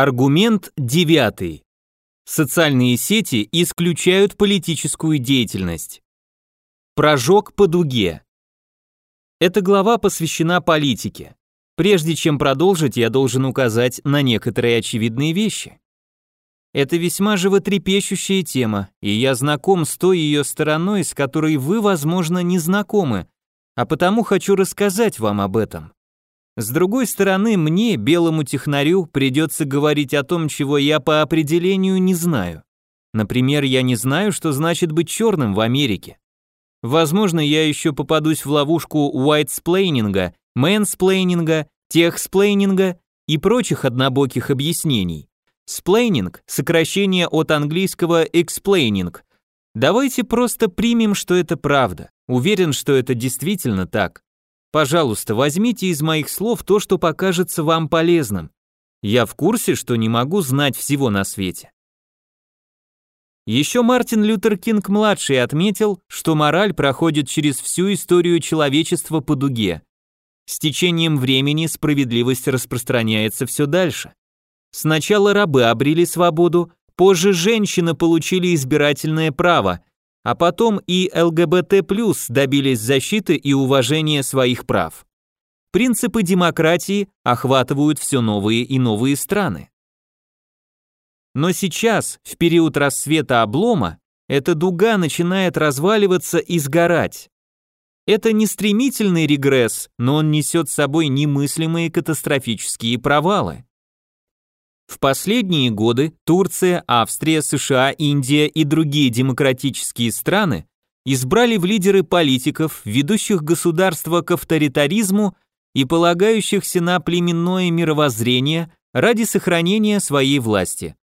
Аргумент девятый. Социальные сети исключают политическую деятельность. Прожог по дуге. Эта глава посвящена политике. Прежде чем продолжить, я должен указать на некоторые очевидные вещи. Это весьма животрепещущая тема, и я знаком с той ее стороной, с которой вы, возможно, не знакомы, а потому хочу рассказать вам об этом. С другой стороны, мне, белому технарю, придется говорить о том, чего я по определению не знаю. Например, я не знаю, что значит быть черным в Америке. Возможно, я еще попадусь в ловушку whitesplainинга, mansplainинга, техсплейнинга и прочих однобоких объяснений. Сплейнинг – сокращение от английского explaining. Давайте просто примем, что это правда. Уверен, что это действительно так. Пожалуйста, возьмите из моих слов то, что покажется вам полезным. Я в курсе, что не могу знать всего на свете. Еще Мартин Лютер Кинг-младший отметил, что мораль проходит через всю историю человечества по дуге. С течением времени справедливость распространяется все дальше. Сначала рабы обрели свободу, позже женщины получили избирательное право, а потом и ЛГБТ+, добились защиты и уважения своих прав. Принципы демократии охватывают все новые и новые страны. Но сейчас, в период рассвета облома, эта дуга начинает разваливаться и сгорать. Это не стремительный регресс, но он несет с собой немыслимые катастрофические провалы. В последние годы Турция, Австрия, США, Индия и другие демократические страны избрали в лидеры политиков, ведущих государства к авторитаризму и полагающихся на племенное мировоззрение ради сохранения своей власти.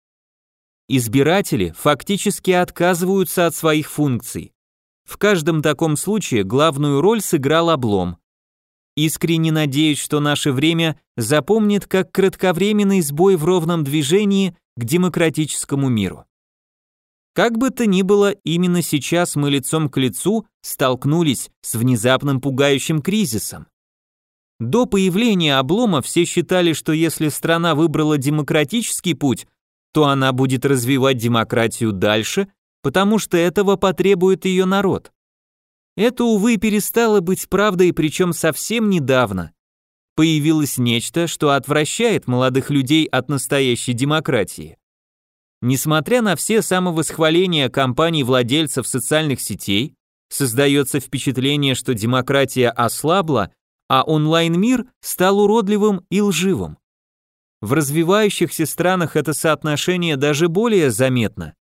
Избиратели фактически отказываются от своих функций. В каждом таком случае главную роль сыграл облом. Искренне надеюсь, что наше время запомнит как кратковременный сбой в ровном движении к демократическому миру. Как бы то ни было, именно сейчас мы лицом к лицу столкнулись с внезапным пугающим кризисом. До появления облома все считали, что если страна выбрала демократический путь, то она будет развивать демократию дальше, потому что этого потребует ее народ. Это, увы, перестало быть правдой, причем совсем недавно. Появилось нечто, что отвращает молодых людей от настоящей демократии. Несмотря на все самовосхваления компаний-владельцев социальных сетей, создается впечатление, что демократия ослабла, а онлайн-мир стал уродливым и лживым. В развивающихся странах это соотношение даже более заметно.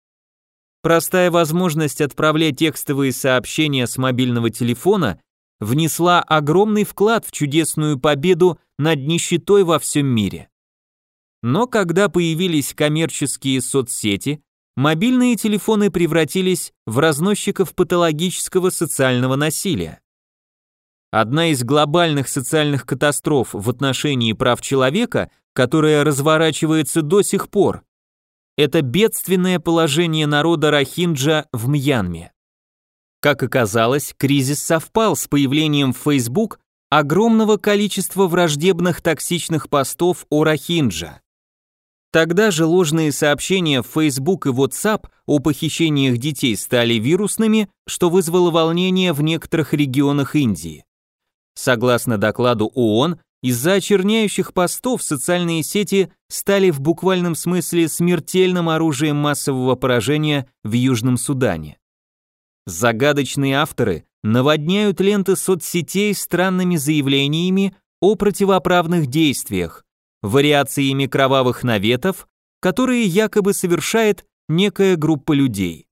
Простая возможность отправлять текстовые сообщения с мобильного телефона внесла огромный вклад в чудесную победу над нищетой во всем мире. Но когда появились коммерческие соцсети, мобильные телефоны превратились в разносчиков патологического социального насилия. Одна из глобальных социальных катастроф в отношении прав человека, которая разворачивается до сих пор, это бедственное положение народа Рахинджа в Мьянме. Как оказалось, кризис совпал с появлением в Facebook огромного количества враждебных токсичных постов о Рахинджа. Тогда же ложные сообщения в Facebook и WhatsApp о похищениях детей стали вирусными, что вызвало волнение в некоторых регионах Индии. Согласно докладу ООН, из-за очерняющих постов социальные сети стали в буквальном смысле смертельным оружием массового поражения в Южном Судане. Загадочные авторы наводняют ленты соцсетей странными заявлениями о противоправных действиях, вариациями кровавых наветов, которые якобы совершает некая группа людей.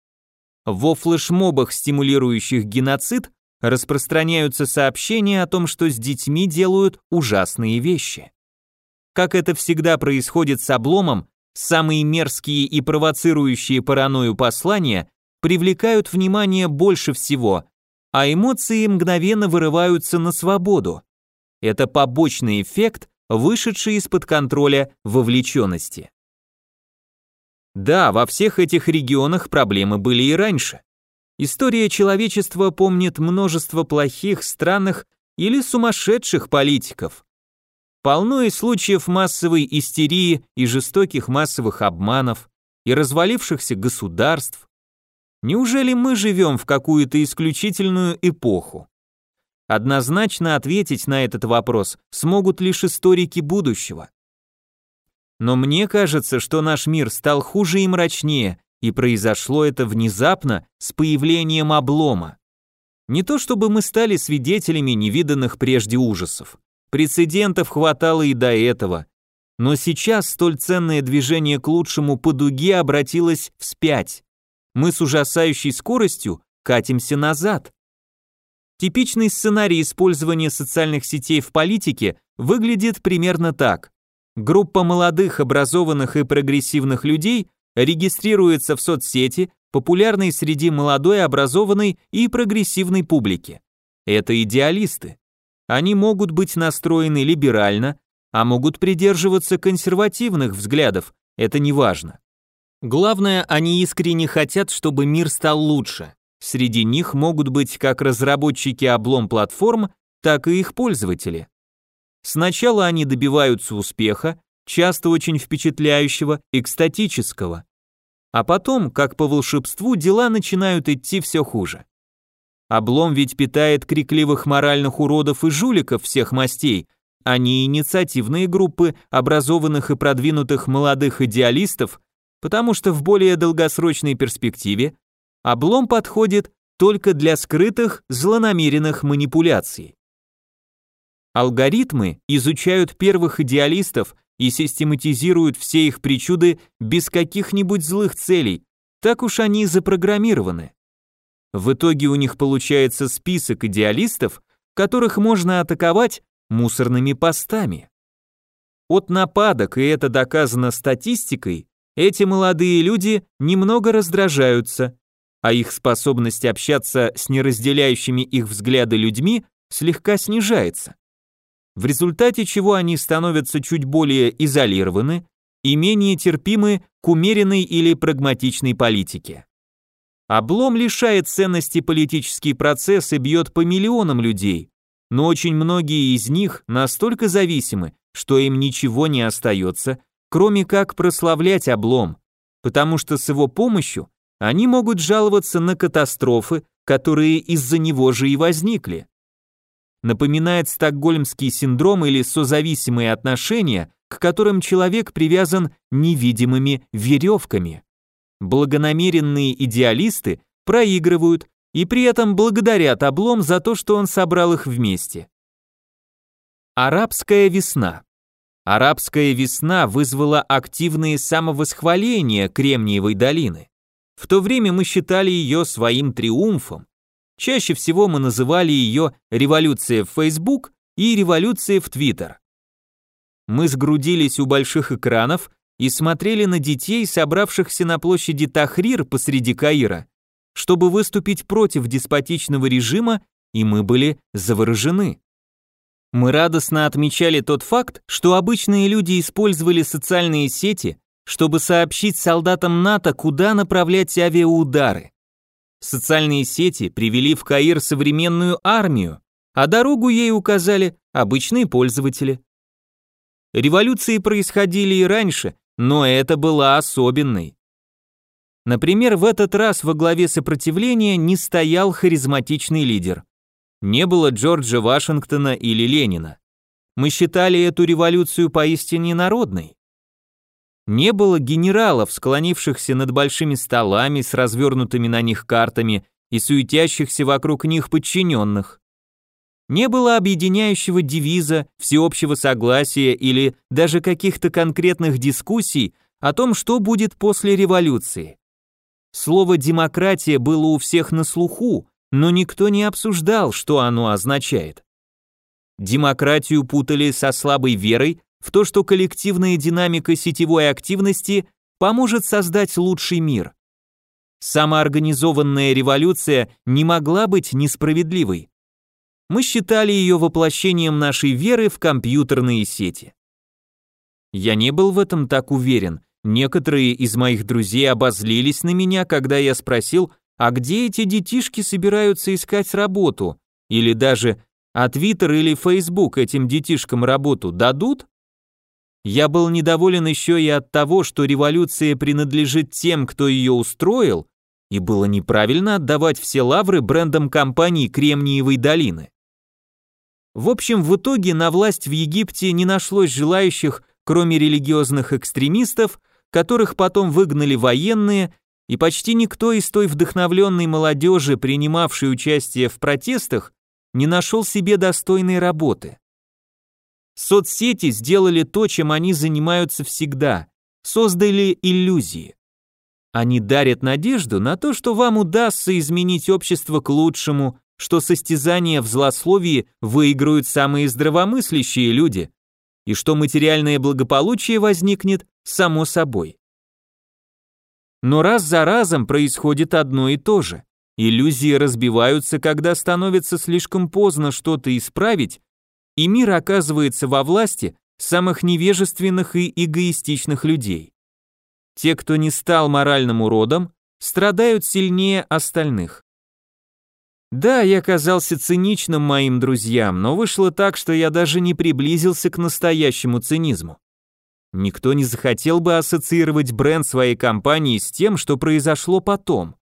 Во флешмобах, стимулирующих геноцид, распространяются сообщения о том, что с детьми делают ужасные вещи. Как это всегда происходит с обломом, самые мерзкие и провоцирующие паранойю послания привлекают внимание больше всего, а эмоции мгновенно вырываются на свободу. Это побочный эффект, вышедший из-под контроля вовлеченности. Да, во всех этих регионах проблемы были и раньше. История человечества помнит множество плохих, странных или сумасшедших политиков. Полно и случаев массовой истерии и жестоких массовых обманов, и развалившихся государств. Неужели мы живем в какую-то исключительную эпоху? Однозначно ответить на этот вопрос смогут лишь историки будущего. Но мне кажется, что наш мир стал хуже и мрачнее, и произошло это внезапно с появлением облома. Не то чтобы мы стали свидетелями невиданных прежде ужасов. Прецедентов хватало и до этого. Но сейчас столь ценное движение к лучшему по дуге обратилось вспять. Мы с ужасающей скоростью катимся назад. Типичный сценарий использования социальных сетей в политике выглядит примерно так. Группа молодых, образованных и прогрессивных людей регистрируется в соцсети, популярной среди молодой, образованной и прогрессивной публики. Это идеалисты. Они могут быть настроены либерально, а могут придерживаться консервативных взглядов, это не важно. Главное, они искренне хотят, чтобы мир стал лучше. Среди них могут быть как разработчики облом платформ, так и их пользователи. Сначала они добиваются успеха, часто очень впечатляющего, экстатического. А потом, как по волшебству, дела начинают идти все хуже. Облом ведь питает крикливых моральных уродов и жуликов всех мастей, а не инициативные группы образованных и продвинутых молодых идеалистов, потому что в более долгосрочной перспективе облом подходит только для скрытых злонамеренных манипуляций. Алгоритмы изучают первых идеалистов и систематизируют все их причуды без каких-нибудь злых целей, так уж они запрограммированы. В итоге у них получается список идеалистов, которых можно атаковать мусорными постами. От нападок, и это доказано статистикой, эти молодые люди немного раздражаются, а их способность общаться с неразделяющими их взгляды людьми слегка снижается. В результате чего они становятся чуть более изолированы и менее терпимы к умеренной или прагматичной политике. Облом лишает ценности политический процесс и бьет по миллионам людей, но очень многие из них настолько зависимы, что им ничего не остается, кроме как прославлять облом, потому что с его помощью они могут жаловаться на катастрофы, которые из-за него же и возникли. Напоминает стокгольмский синдром или созависимые отношения, к которым человек привязан невидимыми веревками. Благонамеренные идеалисты проигрывают и при этом благодарят облом за то, что он собрал их вместе. Арабская весна Арабская весна вызвала активные самовосхваления Кремниевой долины. В то время мы считали ее своим триумфом. Чаще всего мы называли ее революция в Facebook и революция в Twitter. Мы сгрудились у больших экранов и смотрели на детей, собравшихся на площади Тахрир посреди Каира, чтобы выступить против деспотичного режима, и мы были заворожены. Мы радостно отмечали тот факт, что обычные люди использовали социальные сети, чтобы сообщить солдатам НАТО, куда направлять авиаудары. Социальные сети привели в Каир современную армию, а дорогу ей указали обычные пользователи. Революции происходили и раньше, но это была особенной. Например, в этот раз во главе сопротивления не стоял харизматичный лидер. Не было Джорджа Вашингтона или Ленина. Мы считали эту революцию поистине народной. Не было генералов, склонившихся над большими столами с развернутыми на них картами и суетящихся вокруг них подчиненных. Не было объединяющего девиза, всеобщего согласия или даже каких-то конкретных дискуссий о том, что будет после революции. Слово «демократия» было у всех на слуху, но никто не обсуждал, что оно означает. Демократию путали со слабой верой в то, что коллективная динамика сетевой активности поможет создать лучший мир. Самоорганизованная революция не могла быть несправедливой. Мы считали ее воплощением нашей веры в компьютерные сети. Я не был в этом так уверен. Некоторые из моих друзей обозлились на меня, когда я спросил, а где эти детишки собираются искать работу? Или даже, А Твиттер или Фейсбук этим детишкам работу дадут? Я был недоволен еще и от того, что революция принадлежит тем, кто ее устроил, и было неправильно отдавать все лавры брендам компании Кремниевой долины. В общем, в итоге на власть в Египте не нашлось желающих, кроме религиозных экстремистов, которых потом выгнали военные, и почти никто из той вдохновленной молодежи, принимавшей участие в протестах, не нашел себе достойной работы. Соцсети сделали то, чем они занимаются всегда, создали иллюзии. Они дарят надежду на то, что вам удастся изменить общество к лучшему, что состязания в злословии выиграют самые здравомыслящие люди, и что материальное благополучие возникнет само собой. Но раз за разом происходит одно и то же. Иллюзии разбиваются, когда становится слишком поздно что-то исправить, и мир оказывается во власти самых невежественных и эгоистичных людей. Те, кто не стал моральным уродом, страдают сильнее остальных. Да, я казался циничным моим друзьям, но вышло так, что я даже не приблизился к настоящему цинизму. Никто не захотел бы ассоциировать бренд своей компании с тем, что произошло потом.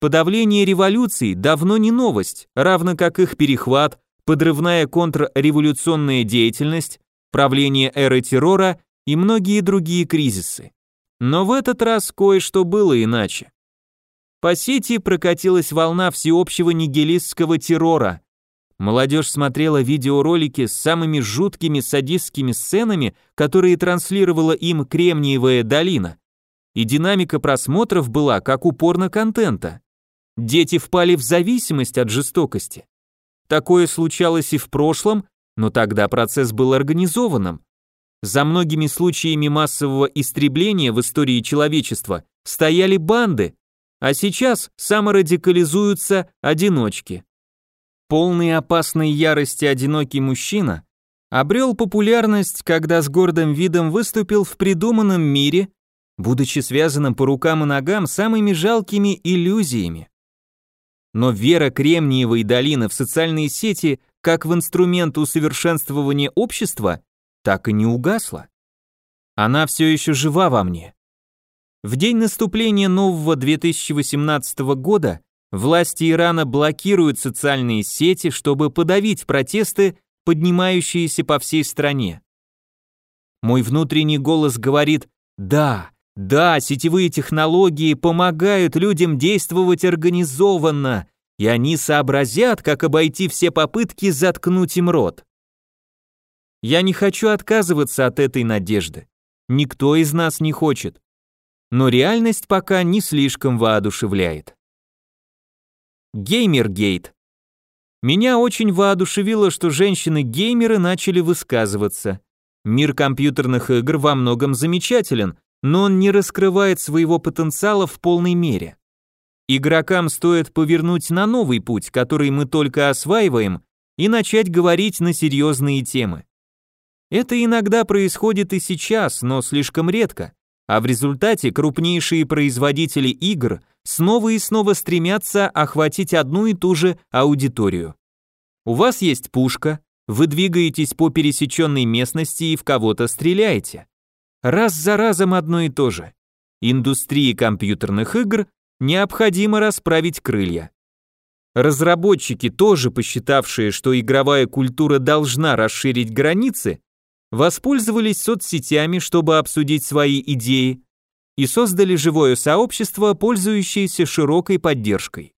Подавление революций давно не новость, равно как их перехват, подрывная контрреволюционная деятельность, правление эры террора и многие другие кризисы. Но в этот раз кое-что было иначе. По сети прокатилась волна всеобщего нигилистского террора. Молодежь смотрела видеоролики с самыми жуткими садистскими сценами, которые транслировала им Кремниевая долина. И динамика просмотров была как упорно контента. Дети впали в зависимость от жестокости. Такое случалось и в прошлом, но тогда процесс был организованным. За многими случаями массового истребления в истории человечества стояли банды, а сейчас саморадикализуются одиночки. Полный опасной ярости одинокий мужчина обрел популярность, когда с гордым видом выступил в придуманном мире, будучи связанным по рукам и ногам самыми жалкими иллюзиями. Но вера Кремниевой долины в социальные сети как в инструмент усовершенствования общества так и не угасла. Она все еще жива во мне. В день наступления нового 2018 года власти Ирана блокируют социальные сети, чтобы подавить протесты, поднимающиеся по всей стране. Мой внутренний голос говорит «Да, да, сетевые технологии помогают людям действовать организованно, и они сообразят, как обойти все попытки заткнуть им рот. Я не хочу отказываться от этой надежды. Никто из нас не хочет. Но реальность пока не слишком воодушевляет. Геймергейт. Меня очень воодушевило, что женщины-геймеры начали высказываться. Мир компьютерных игр во многом замечателен, но он не раскрывает своего потенциала в полной мере. Игрокам стоит повернуть на новый путь, который мы только осваиваем, и начать говорить на серьезные темы. Это иногда происходит и сейчас, но слишком редко, а в результате крупнейшие производители игр снова и снова стремятся охватить одну и ту же аудиторию. У вас есть пушка, вы двигаетесь по пересеченной местности и в кого-то стреляете. Раз за разом одно и то же. Индустрии компьютерных игр необходимо расправить крылья. Разработчики, тоже посчитавшие, что игровая культура должна расширить границы, воспользовались соцсетями, чтобы обсудить свои идеи, и создали живое сообщество, пользующееся широкой поддержкой.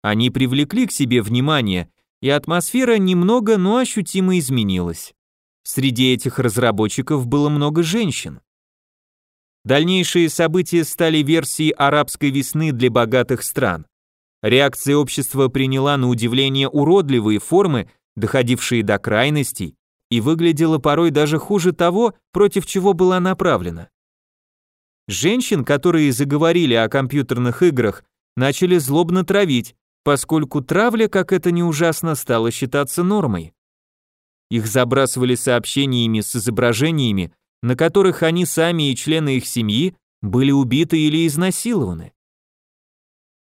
Они привлекли к себе внимание, и атмосфера немного, но ощутимо изменилась. Среди этих разработчиков было много женщин. Дальнейшие события стали версией арабской весны для богатых стран. Реакция общества приняла на удивление уродливые формы, доходившие до крайностей, и выглядела порой даже хуже того, против чего была направлена. Женщин, которые заговорили о компьютерных играх, начали злобно травить, поскольку травля, как это не ужасно, стала считаться нормой. Их забрасывали сообщениями с изображениями, на которых они сами и члены их семьи были убиты или изнасилованы.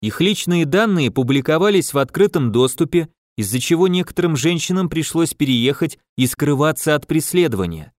Их личные данные публиковались в открытом доступе, из-за чего некоторым женщинам пришлось переехать и скрываться от преследования.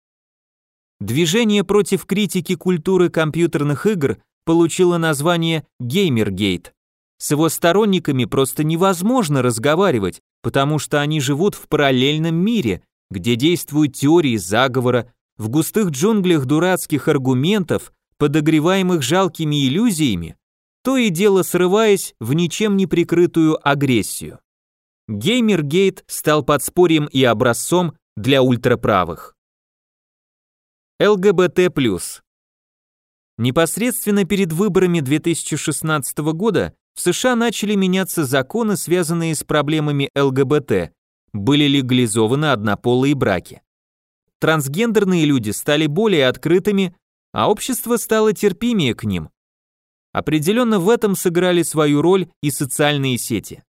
Движение против критики культуры компьютерных игр получило название «Геймергейт». С его сторонниками просто невозможно разговаривать, потому что они живут в параллельном мире, где действуют теории заговора, в густых джунглях дурацких аргументов, подогреваемых жалкими иллюзиями, то и дело срываясь в ничем не прикрытую агрессию. Геймергейт стал подспорьем и образцом для ультраправых. ЛГБТ+. Непосредственно перед выборами 2016 года в США начали меняться законы, связанные с проблемами ЛГБТ, были легализованы однополые браки. Трансгендерные люди стали более открытыми, а общество стало терпимее к ним. Определенно в этом сыграли свою роль и социальные сети.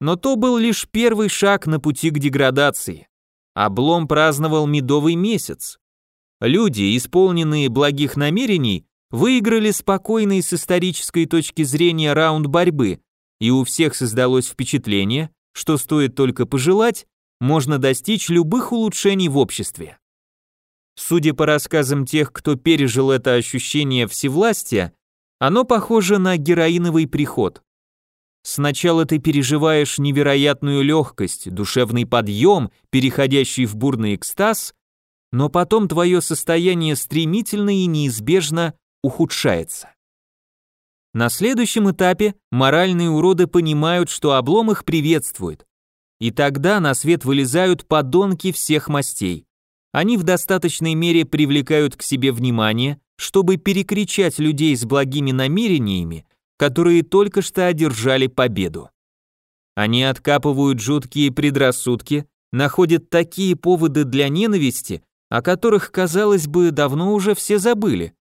Но то был лишь первый шаг на пути к деградации. Облом праздновал медовый месяц. Люди, исполненные благих намерений, выиграли спокойный с исторической точки зрения раунд борьбы, и у всех создалось впечатление, что стоит только пожелать, можно достичь любых улучшений в обществе. Судя по рассказам тех, кто пережил это ощущение всевластия, оно похоже на героиновый приход. Сначала ты переживаешь невероятную легкость, душевный подъем, переходящий в бурный экстаз, но потом твое состояние стремительно и неизбежно ухудшается. На следующем этапе моральные уроды понимают, что облом их приветствует. И тогда на свет вылезают подонки всех мастей. Они в достаточной мере привлекают к себе внимание, чтобы перекричать людей с благими намерениями, которые только что одержали победу. Они откапывают жуткие предрассудки, находят такие поводы для ненависти, о которых, казалось бы, давно уже все забыли,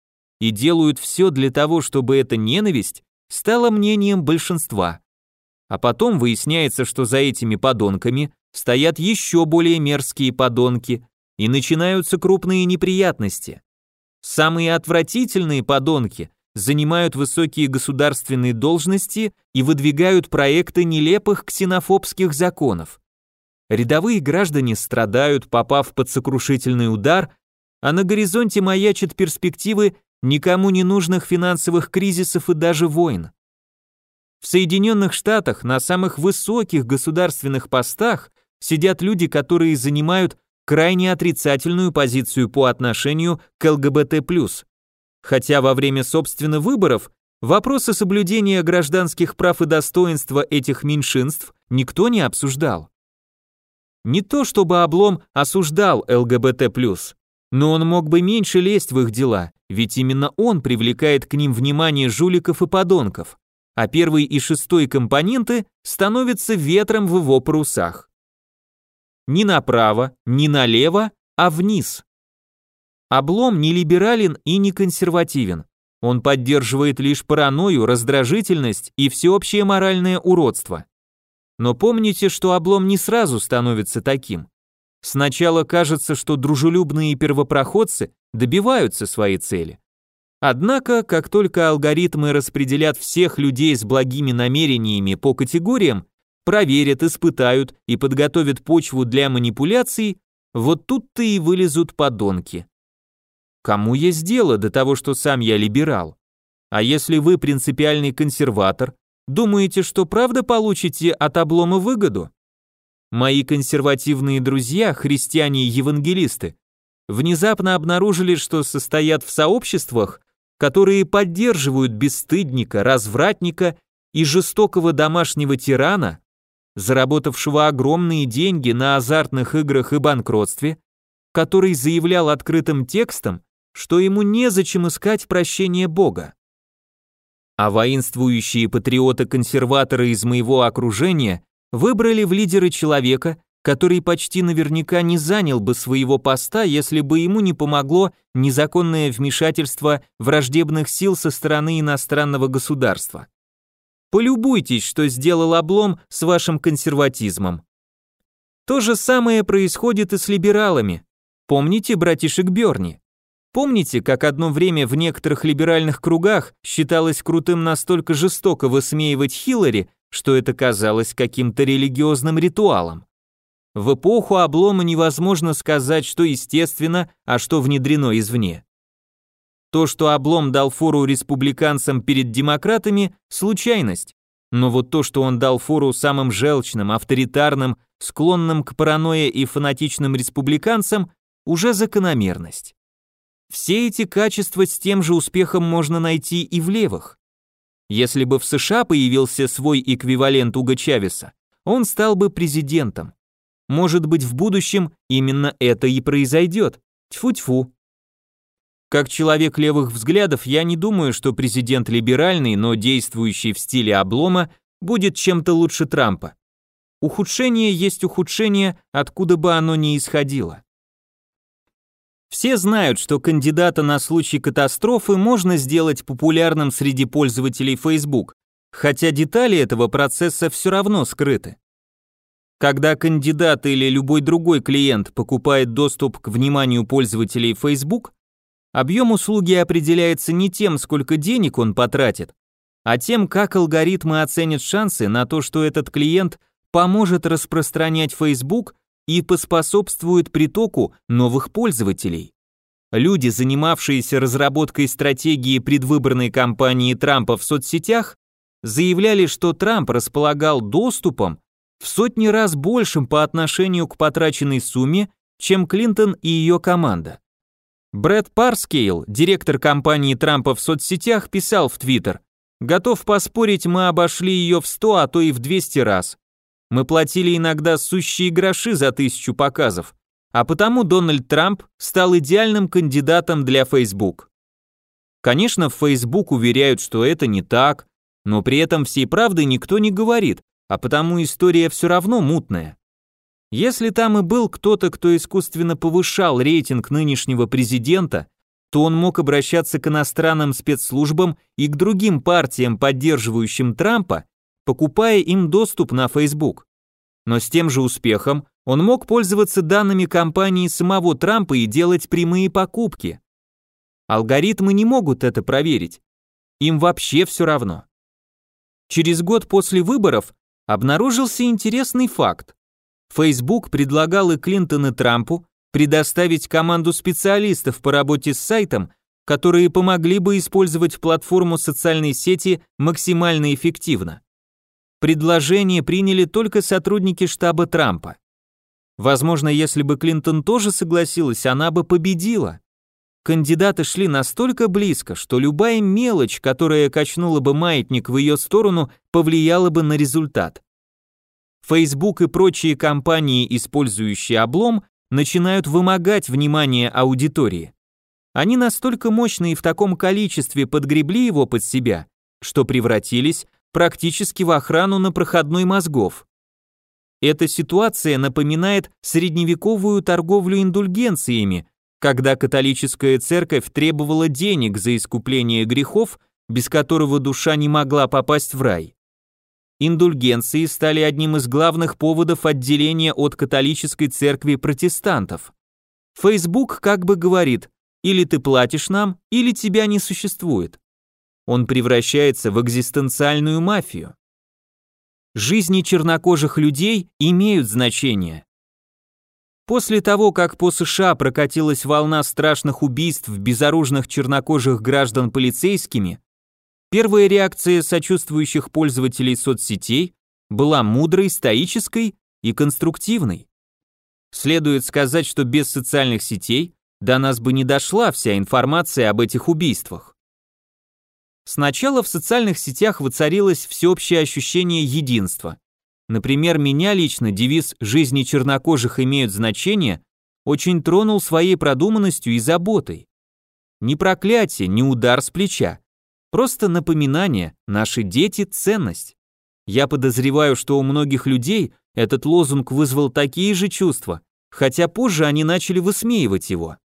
и делают все для того, чтобы эта ненависть стала мнением большинства. А потом выясняется, что за этими подонками стоят еще более мерзкие подонки, и начинаются крупные неприятности. Самые отвратительные подонки занимают высокие государственные должности и выдвигают проекты нелепых ксенофобских законов. Рядовые граждане страдают, попав под сокрушительный удар, а на горизонте маячат перспективы никому не нужных финансовых кризисов и даже войн. В Соединенных Штатах на самых высоких государственных постах сидят люди, которые занимают крайне отрицательную позицию по отношению к ЛГБТ+. Хотя во время собственно выборов вопросы соблюдения гражданских прав и достоинства этих меньшинств никто не обсуждал. Не то чтобы Облом осуждал ЛГБТ+, но он мог бы меньше лезть в их дела, ведь именно он привлекает к ним внимание жуликов и подонков, а первый и шестой компоненты становятся ветром в его парусах. Ни направо, ни налево, а вниз. Облом не либерален и не консервативен. Он поддерживает лишь паранойю, раздражительность и всеобщее моральное уродство. Но помните, что облом не сразу становится таким. Сначала кажется, что дружелюбные первопроходцы добиваются своей цели. Однако, как только алгоритмы распределят всех людей с благими намерениями по категориям, проверят, испытают и подготовят почву для манипуляций, вот тут-то и вылезут подонки. Кому есть дело до того, что сам я либерал? А если вы принципиальный консерватор, думаете, что правда получите от облома выгоду? Мои консервативные друзья, христиане и евангелисты, внезапно обнаружили, что состоят в сообществах, которые поддерживают бесстыдника, развратника и жестокого домашнего тирана, заработавшего огромные деньги на азартных играх и банкротстве, который заявлял открытым текстом, что ему незачем искать прощения Бога. А воинствующие патриоты-консерваторы из моего окружения выбрали в лидеры человека, который почти наверняка не занял бы своего поста, если бы ему не помогло незаконное вмешательство враждебных сил со стороны иностранного государства. Полюбуйтесь, что сделал облом с вашим консерватизмом. То же самое происходит и с либералами. Помните братишек Бёрни? Помните, как одно время в некоторых либеральных кругах считалось крутым настолько жестоко высмеивать Хиллари, что это казалось каким-то религиозным ритуалом. В эпоху облома невозможно сказать, что естественно, а что внедрено извне. То, что облом дал фору республиканцам перед демократами – случайность. Но вот то, что он дал фору самым желчным, авторитарным, склонным к паранойе и фанатичным республиканцам – уже закономерность. Все эти качества с тем же успехом можно найти и в левых. Если бы в США появился свой эквивалент Уга Чавеса, он стал бы президентом. Может быть, в будущем именно это и произойдет. Тьфу-тьфу. Как человек левых взглядов, я не думаю, что президент либеральный, но действующий в стиле облома, будет чем-то лучше Трампа. Ухудшение есть ухудшение, откуда бы оно ни исходило. Все знают, что кандидата на случай катастрофы можно сделать популярным среди пользователей Facebook, хотя детали этого процесса все равно скрыты. Когда кандидат или любой другой клиент покупает доступ к вниманию пользователей Facebook, объем услуги определяется не тем, сколько денег он потратит, а тем, как алгоритмы оценят шансы на то, что этот клиент поможет распространять Facebook и поспособствует притоку новых пользователей. Люди, занимавшиеся разработкой стратегии предвыборной кампании Трампа в соцсетях, заявляли, что Трамп располагал доступом в сотни раз большим по отношению к потраченной сумме, чем Клинтон и ее команда. Брэд Парскейл, директор кампании Трампа в соцсетях, писал в Твиттер, «Готов поспорить, мы обошли ее в 100, а то и в 200 раз. Мы платили иногда сущие гроши за тысячу показов, а потому Дональд Трамп стал идеальным кандидатом для Facebook. Конечно, в Facebook уверяют, что это не так, но при этом всей правды никто не говорит, а потому история все равно мутная. Если там и был кто-то, кто искусственно повышал рейтинг нынешнего президента, то он мог обращаться к иностранным спецслужбам и к другим партиям, поддерживающим Трампа, покупая им доступ на Facebook. Но с тем же успехом он мог пользоваться данными компании самого Трампа и делать прямые покупки. Алгоритмы не могут это проверить. Им вообще все равно. Через год после выборов обнаружился интересный факт. Facebook предлагал и Клинтон и Трампу предоставить команду специалистов по работе с сайтом, которые помогли бы использовать платформу социальной сети максимально эффективно. Предложение приняли только сотрудники штаба Трампа. Возможно, если бы Клинтон тоже согласилась, она бы победила. Кандидаты шли настолько близко, что любая мелочь, которая качнула бы маятник в ее сторону, повлияла бы на результат. Facebook и прочие компании, использующие облом, начинают вымогать внимание аудитории. Они настолько мощные в таком количестве подгребли его под себя, что превратились практически в охрану на проходной мозгов. Эта ситуация напоминает средневековую торговлю индульгенциями, когда католическая церковь требовала денег за искупление грехов, без которого душа не могла попасть в рай. Индульгенции стали одним из главных поводов отделения от католической церкви протестантов. Facebook как бы говорит, или ты платишь нам, или тебя не существует он превращается в экзистенциальную мафию. Жизни чернокожих людей имеют значение. После того, как по США прокатилась волна страшных убийств безоружных чернокожих граждан полицейскими, первая реакция сочувствующих пользователей соцсетей была мудрой, стоической и конструктивной. Следует сказать, что без социальных сетей до нас бы не дошла вся информация об этих убийствах. Сначала в социальных сетях воцарилось всеобщее ощущение единства. Например, меня лично девиз «Жизни чернокожих имеют значение» очень тронул своей продуманностью и заботой. Ни проклятие, ни удар с плеча. Просто напоминание, наши дети – ценность. Я подозреваю, что у многих людей этот лозунг вызвал такие же чувства, хотя позже они начали высмеивать его.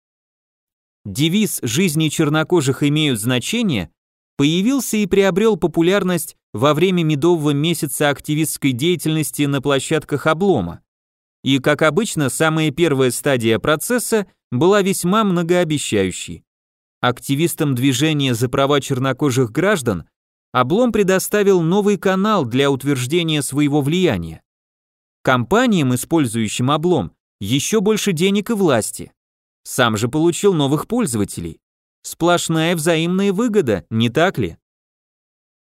Девиз «Жизни чернокожих имеют значение» появился и приобрел популярность во время медового месяца активистской деятельности на площадках облома. И, как обычно, самая первая стадия процесса была весьма многообещающей. Активистам движения за права чернокожих граждан Облом предоставил новый канал для утверждения своего влияния. Компаниям, использующим облом, еще больше денег и власти. Сам же получил новых пользователей. Сплошная взаимная выгода, не так ли?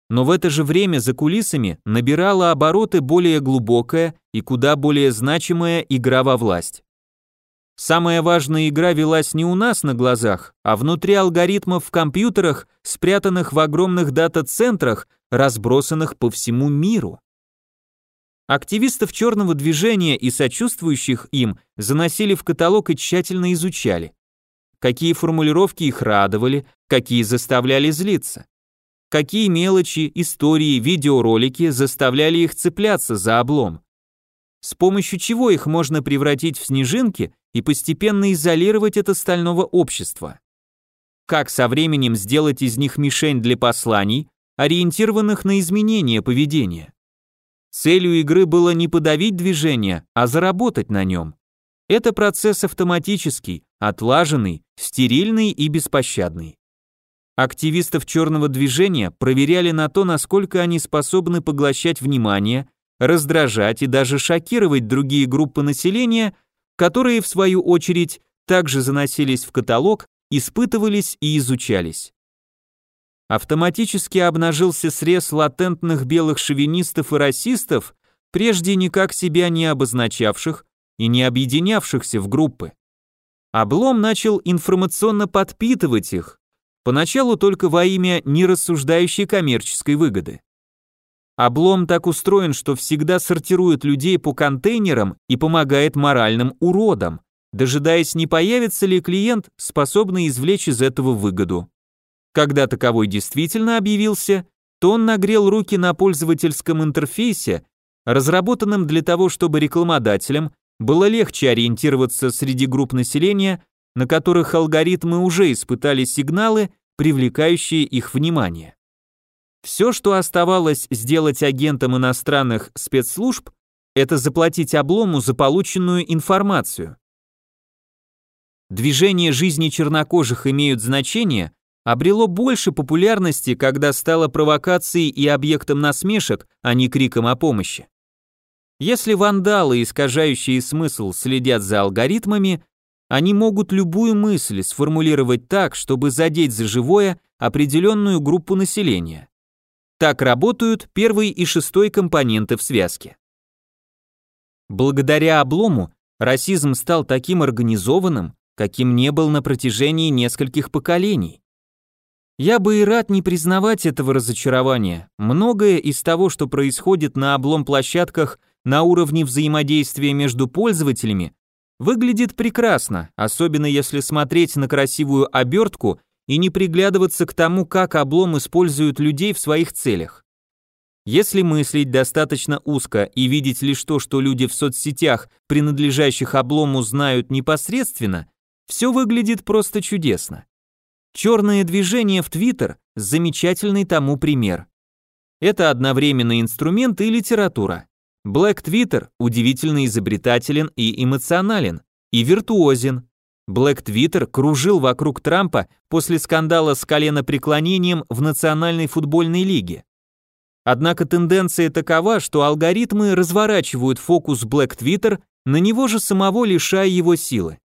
Но в это же время за кулисами набирала обороты более глубокая и куда более значимая игра во власть. Самая важная игра велась не у нас на глазах, а внутри алгоритмов в компьютерах, спрятанных в огромных дата-центрах, разбросанных по всему миру. Активистов черного движения и сочувствующих им заносили в каталог и тщательно изучали какие формулировки их радовали, какие заставляли злиться. Какие мелочи, истории, видеоролики заставляли их цепляться за облом. С помощью чего их можно превратить в снежинки и постепенно изолировать от остального общества. Как со временем сделать из них мишень для посланий, ориентированных на изменение поведения. Целью игры было не подавить движение, а заработать на нем. Это процесс автоматический, отлаженный, стерильный и беспощадный. Активистов черного движения проверяли на то, насколько они способны поглощать внимание, раздражать и даже шокировать другие группы населения, которые, в свою очередь, также заносились в каталог, испытывались и изучались. Автоматически обнажился срез латентных белых шовинистов и расистов, прежде никак себя не обозначавших, и не объединявшихся в группы. Облом начал информационно подпитывать их, поначалу только во имя нерассуждающей коммерческой выгоды. Облом так устроен, что всегда сортирует людей по контейнерам и помогает моральным уродам, дожидаясь, не появится ли клиент, способный извлечь из этого выгоду. Когда таковой действительно объявился, то он нагрел руки на пользовательском интерфейсе, разработанном для того, чтобы рекламодателям было легче ориентироваться среди групп населения, на которых алгоритмы уже испытали сигналы, привлекающие их внимание. Все, что оставалось сделать агентам иностранных спецслужб, это заплатить облому за полученную информацию. Движение жизни чернокожих имеют значение обрело больше популярности, когда стало провокацией и объектом насмешек, а не криком о помощи. Если вандалы, искажающие смысл, следят за алгоритмами, они могут любую мысль сформулировать так, чтобы задеть за живое определенную группу населения. Так работают первый и шестой компоненты в связке. Благодаря облому расизм стал таким организованным, каким не был на протяжении нескольких поколений. Я бы и рад не признавать этого разочарования. Многое из того, что происходит на облом площадках – на уровне взаимодействия между пользователями выглядит прекрасно, особенно если смотреть на красивую обертку и не приглядываться к тому, как облом использует людей в своих целях. Если мыслить достаточно узко и видеть лишь то, что люди в соцсетях, принадлежащих облому, знают непосредственно, все выглядит просто чудесно. Черное движение в Твиттер – замечательный тому пример. Это одновременно инструмент и литература. Блэк Твиттер удивительно изобретателен и эмоционален, и виртуозен. Блэк Твиттер кружил вокруг Трампа после скандала с коленопреклонением в Национальной футбольной лиге. Однако тенденция такова, что алгоритмы разворачивают фокус Блэк Твиттер на него же самого, лишая его силы.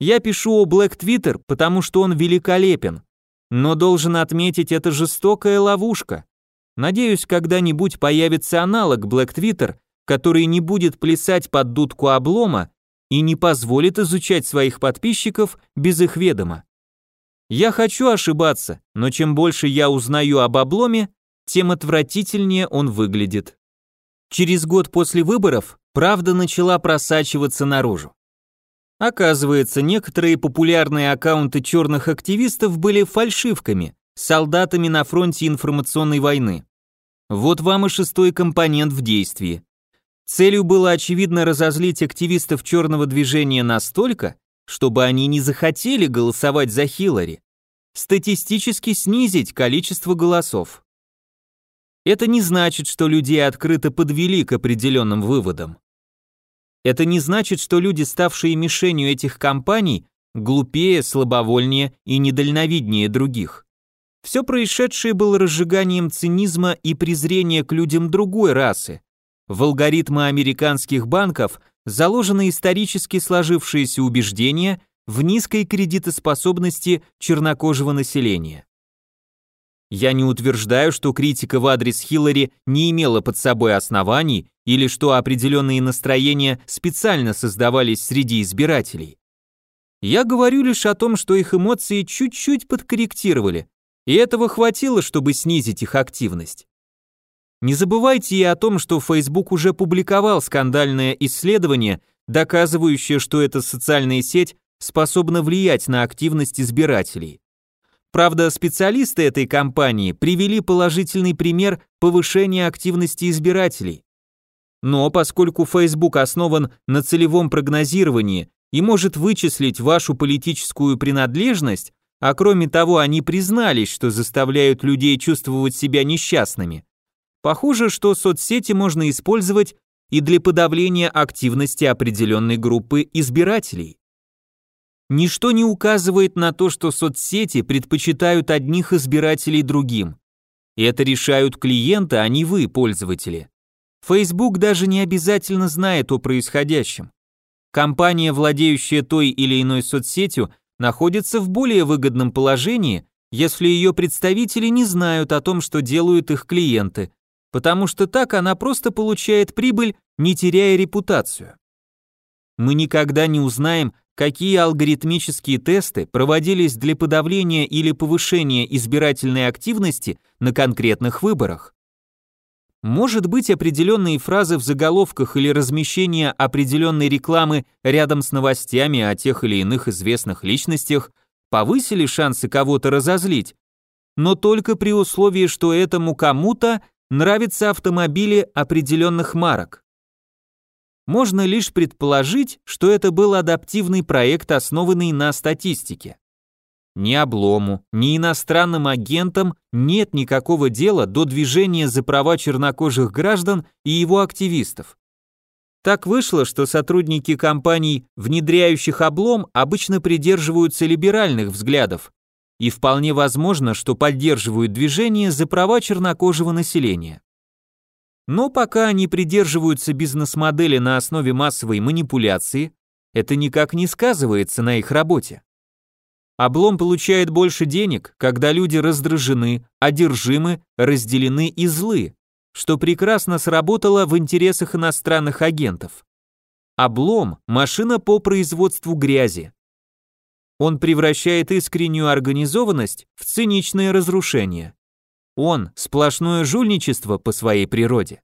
Я пишу о Блэк Твиттер, потому что он великолепен. Но должен отметить, это жестокая ловушка. Надеюсь, когда-нибудь появится аналог Блэк Твиттер, который не будет плясать под дудку облома и не позволит изучать своих подписчиков без их ведома. Я хочу ошибаться, но чем больше я узнаю об обломе, тем отвратительнее он выглядит. Через год после выборов правда начала просачиваться наружу. Оказывается, некоторые популярные аккаунты черных активистов были фальшивками, солдатами на фронте информационной войны. Вот вам и шестой компонент в действии. Целью было очевидно разозлить активистов черного движения настолько, чтобы они не захотели голосовать за Хиллари, статистически снизить количество голосов. Это не значит, что людей открыто подвели к определенным выводам. Это не значит, что люди, ставшие мишенью этих кампаний, глупее, слабовольнее и недальновиднее других. Все происшедшее было разжиганием цинизма и презрения к людям другой расы. В алгоритмы американских банков заложены исторически сложившиеся убеждения в низкой кредитоспособности чернокожего населения. Я не утверждаю, что критика в адрес Хиллари не имела под собой оснований или что определенные настроения специально создавались среди избирателей. Я говорю лишь о том, что их эмоции чуть-чуть подкорректировали, и этого хватило, чтобы снизить их активность. Не забывайте и о том, что Facebook уже публиковал скандальное исследование, доказывающее, что эта социальная сеть способна влиять на активность избирателей. Правда, специалисты этой компании привели положительный пример повышения активности избирателей. Но поскольку Facebook основан на целевом прогнозировании и может вычислить вашу политическую принадлежность, а кроме того они признались, что заставляют людей чувствовать себя несчастными, похоже, что соцсети можно использовать и для подавления активности определенной группы избирателей. Ничто не указывает на то, что соцсети предпочитают одних избирателей другим. Это решают клиенты, а не вы, пользователи. Facebook даже не обязательно знает о происходящем. Компания, владеющая той или иной соцсетью, находится в более выгодном положении, если ее представители не знают о том, что делают их клиенты, потому что так она просто получает прибыль, не теряя репутацию. Мы никогда не узнаем, какие алгоритмические тесты проводились для подавления или повышения избирательной активности на конкретных выборах. Может быть, определенные фразы в заголовках или размещение определенной рекламы рядом с новостями о тех или иных известных личностях повысили шансы кого-то разозлить, но только при условии, что этому кому-то нравятся автомобили определенных марок можно лишь предположить, что это был адаптивный проект, основанный на статистике. Ни облому, ни иностранным агентам нет никакого дела до движения за права чернокожих граждан и его активистов. Так вышло, что сотрудники компаний, внедряющих облом, обычно придерживаются либеральных взглядов, и вполне возможно, что поддерживают движение за права чернокожего населения. Но пока они придерживаются бизнес-модели на основе массовой манипуляции, это никак не сказывается на их работе. Облом получает больше денег, когда люди раздражены, одержимы, разделены и злы, что прекрасно сработало в интересах иностранных агентов. Облом – машина по производству грязи. Он превращает искреннюю организованность в циничное разрушение. Он – сплошное жульничество по своей природе.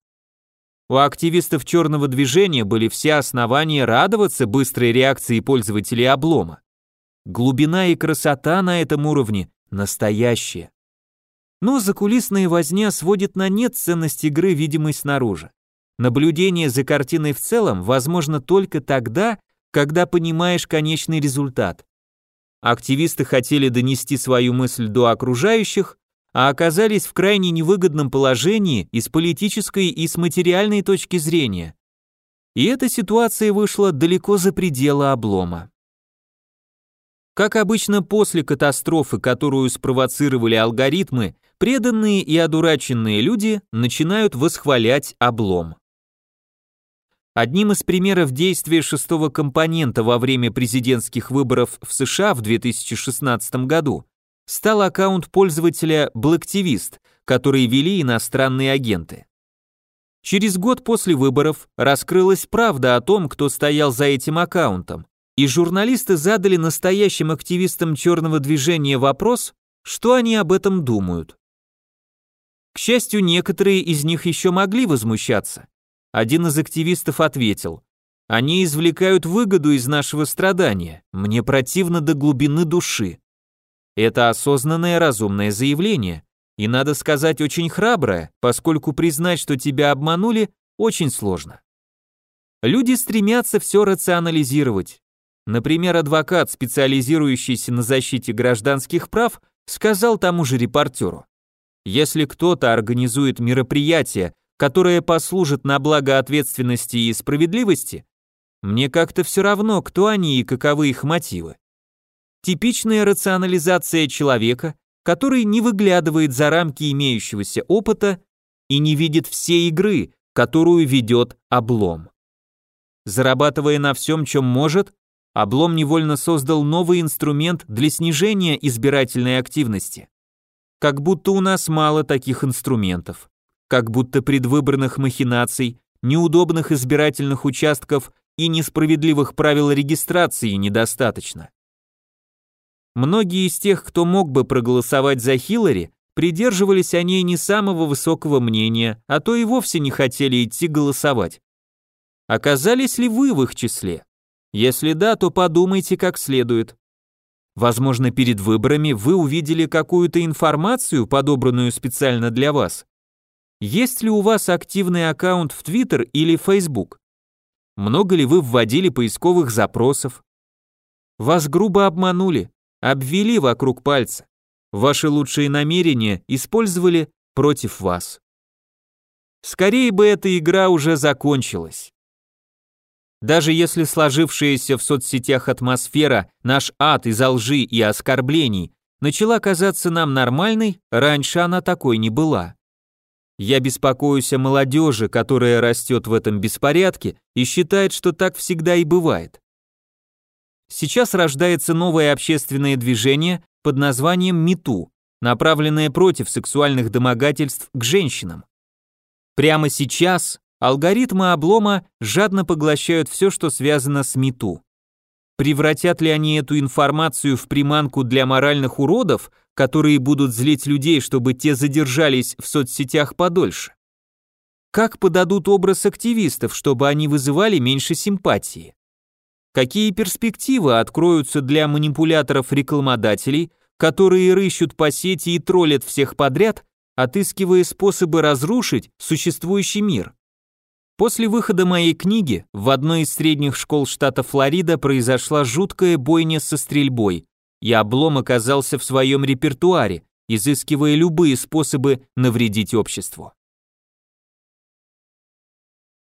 У активистов черного движения были все основания радоваться быстрой реакции пользователей облома. Глубина и красота на этом уровне настоящие. Но закулисная возня сводит на нет ценность игры, видимой снаружи. Наблюдение за картиной в целом возможно только тогда, когда понимаешь конечный результат. Активисты хотели донести свою мысль до окружающих, а оказались в крайне невыгодном положении и с политической, и с материальной точки зрения. И эта ситуация вышла далеко за пределы облома. Как обычно после катастрофы, которую спровоцировали алгоритмы, преданные и одураченные люди начинают восхвалять облом. Одним из примеров действия шестого компонента во время президентских выборов в США в 2016 году стал аккаунт пользователя Blacktivist, который вели иностранные агенты. Через год после выборов раскрылась правда о том, кто стоял за этим аккаунтом, и журналисты задали настоящим активистам черного движения вопрос, что они об этом думают. К счастью, некоторые из них еще могли возмущаться. Один из активистов ответил, «Они извлекают выгоду из нашего страдания, мне противно до глубины души». Это осознанное разумное заявление, и надо сказать очень храброе, поскольку признать, что тебя обманули, очень сложно. Люди стремятся все рационализировать. Например, адвокат, специализирующийся на защите гражданских прав, сказал тому же репортеру, если кто-то организует мероприятие, которое послужит на благо ответственности и справедливости, мне как-то все равно, кто они и каковы их мотивы. Типичная рационализация человека который не выглядывает за рамки имеющегося опыта и не видит всей игры, которую ведет облом. Зарабатывая на всем, чем может, облом невольно создал новый инструмент для снижения избирательной активности. Как будто у нас мало таких инструментов. Как будто предвыборных махинаций, неудобных избирательных участков и несправедливых правил регистрации недостаточно. Многие из тех, кто мог бы проголосовать за Хиллари, придерживались о ней не самого высокого мнения, а то и вовсе не хотели идти голосовать. Оказались ли вы в их числе? Если да, то подумайте как следует. Возможно, перед выборами вы увидели какую-то информацию, подобранную специально для вас. Есть ли у вас активный аккаунт в Twitter или Facebook? Много ли вы вводили поисковых запросов? Вас грубо обманули, обвели вокруг пальца. Ваши лучшие намерения использовали против вас. Скорее бы эта игра уже закончилась. Даже если сложившаяся в соцсетях атмосфера, наш ад из лжи и оскорблений, начала казаться нам нормальной, раньше она такой не была. Я беспокоюсь о молодежи, которая растет в этом беспорядке и считает, что так всегда и бывает. Сейчас рождается новое общественное движение под названием МИТУ, направленное против сексуальных домогательств к женщинам. Прямо сейчас алгоритмы облома жадно поглощают все, что связано с МИТУ. Превратят ли они эту информацию в приманку для моральных уродов, которые будут злить людей, чтобы те задержались в соцсетях подольше? Как подадут образ активистов, чтобы они вызывали меньше симпатии? Какие перспективы откроются для манипуляторов-рекламодателей, которые рыщут по сети и троллят всех подряд, отыскивая способы разрушить существующий мир? После выхода моей книги в одной из средних школ штата Флорида произошла жуткая бойня со стрельбой, и облом оказался в своем репертуаре, изыскивая любые способы навредить обществу.